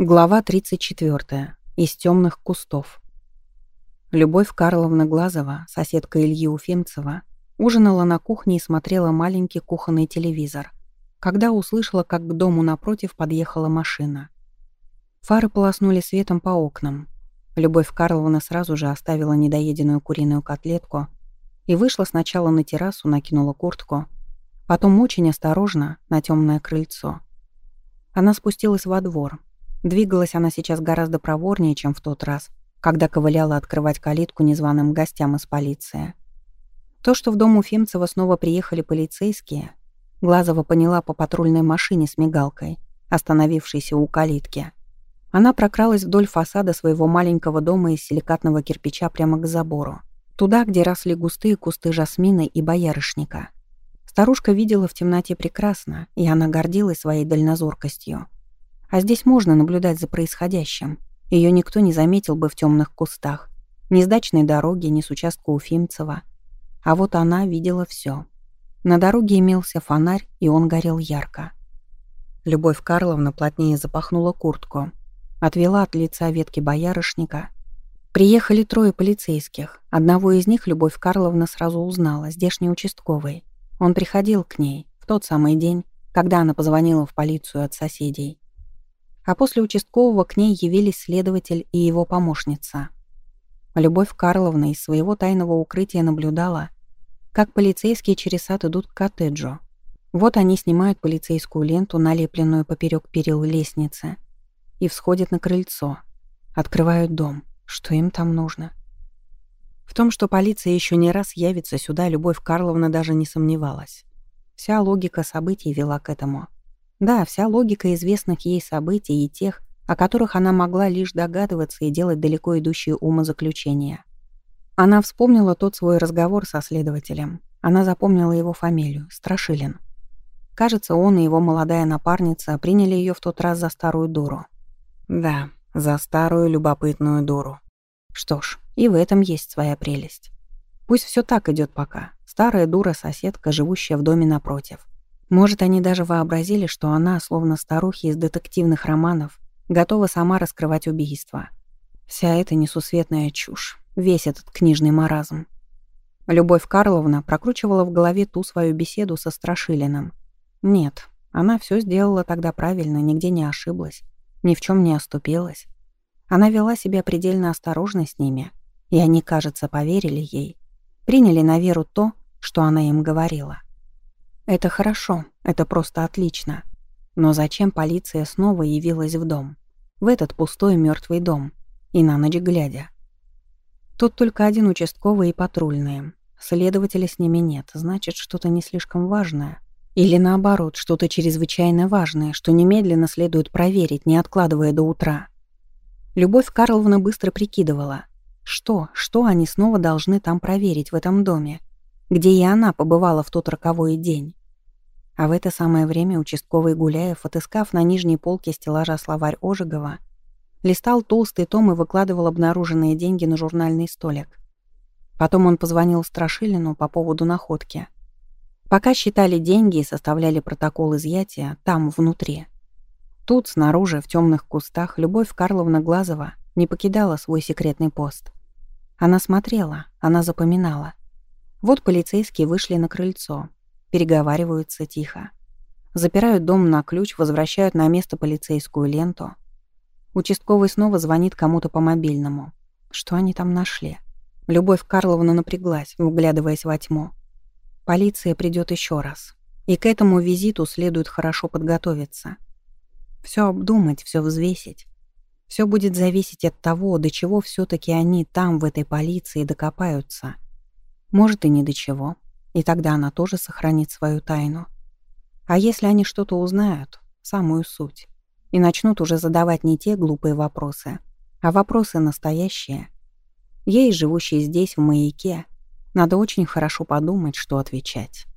Глава 34. Из темных кустов. Любовь Карловна Глазова, соседка Ильи Уфимцева, ужинала на кухне и смотрела маленький кухонный телевизор, когда услышала, как к дому напротив подъехала машина. Фары полоснули светом по окнам. Любовь Карловна сразу же оставила недоеденную куриную котлетку и вышла сначала на террасу, накинула куртку, потом очень осторожно на темное крыльцо. Она спустилась во двор, Двигалась она сейчас гораздо проворнее, чем в тот раз, когда ковыляла открывать калитку незваным гостям из полиции. То, что в дом Уфимцева снова приехали полицейские, Глазова поняла по патрульной машине с мигалкой, остановившейся у калитки. Она прокралась вдоль фасада своего маленького дома из силикатного кирпича прямо к забору, туда, где росли густые кусты жасмина и боярышника. Старушка видела в темноте прекрасно, и она гордилась своей дальнозоркостью. А здесь можно наблюдать за происходящим. Ее никто не заметил бы в темных кустах. Ни с дачной дороги, ни с участка Уфимцева. А вот она видела все. На дороге имелся фонарь, и он горел ярко. Любовь Карловна плотнее запахнула куртку. Отвела от лица ветки боярышника. Приехали трое полицейских. Одного из них Любовь Карловна сразу узнала, здешний участковый. Он приходил к ней в тот самый день, когда она позвонила в полицию от соседей а после участкового к ней явились следователь и его помощница. Любовь Карловна из своего тайного укрытия наблюдала, как полицейские через сад идут к коттеджу. Вот они снимают полицейскую ленту, налепленную поперек перил лестницы, и всходят на крыльцо. Открывают дом. Что им там нужно? В том, что полиция еще не раз явится сюда, Любовь Карловна даже не сомневалась. Вся логика событий вела к этому — да, вся логика известных ей событий и тех, о которых она могла лишь догадываться и делать далеко идущие умозаключения. Она вспомнила тот свой разговор со следователем. Она запомнила его фамилию — Страшилин. Кажется, он и его молодая напарница приняли ее в тот раз за старую дуру. Да, за старую любопытную дуру. Что ж, и в этом есть своя прелесть. Пусть все так идет пока. Старая дура-соседка, живущая в доме напротив. Может, они даже вообразили, что она, словно старухи из детективных романов, готова сама раскрывать убийство. Вся эта несусветная чушь, весь этот книжный маразм. Любовь Карловна прокручивала в голове ту свою беседу со Страшилиным. Нет, она все сделала тогда правильно, нигде не ошиблась, ни в чем не оступилась. Она вела себя предельно осторожно с ними, и они, кажется, поверили ей, приняли на веру то, что она им говорила. Это хорошо, это просто отлично. Но зачем полиция снова явилась в дом? В этот пустой мертвый дом. И на ночь глядя. Тут только один участковый и патрульные. Следователя с ними нет, значит, что-то не слишком важное. Или наоборот, что-то чрезвычайно важное, что немедленно следует проверить, не откладывая до утра. Любовь Карловна быстро прикидывала, что, что они снова должны там проверить в этом доме, где и она побывала в тот роковой день. А в это самое время участковый Гуляев, отыскав на нижней полке стеллажа словарь Ожегова, листал толстый том и выкладывал обнаруженные деньги на журнальный столик. Потом он позвонил Страшилину по поводу находки. Пока считали деньги и составляли протокол изъятия, там, внутри. Тут, снаружи, в темных кустах, Любовь Карловна Глазова не покидала свой секретный пост. Она смотрела, она запоминала. Вот полицейские вышли на крыльцо, переговариваются тихо. Запирают дом на ключ, возвращают на место полицейскую ленту. Участковый снова звонит кому-то по мобильному. Что они там нашли? Любовь Карловна напряглась, вглядываясь во тьму. Полиция придет еще раз. И к этому визиту следует хорошо подготовиться. Все обдумать, все взвесить. Все будет зависеть от того, до чего все-таки они там, в этой полиции, докопаются. Может, и не до чего. И тогда она тоже сохранит свою тайну. А если они что-то узнают, самую суть, и начнут уже задавать не те глупые вопросы, а вопросы настоящие, ей, живущей здесь, в маяке, надо очень хорошо подумать, что отвечать.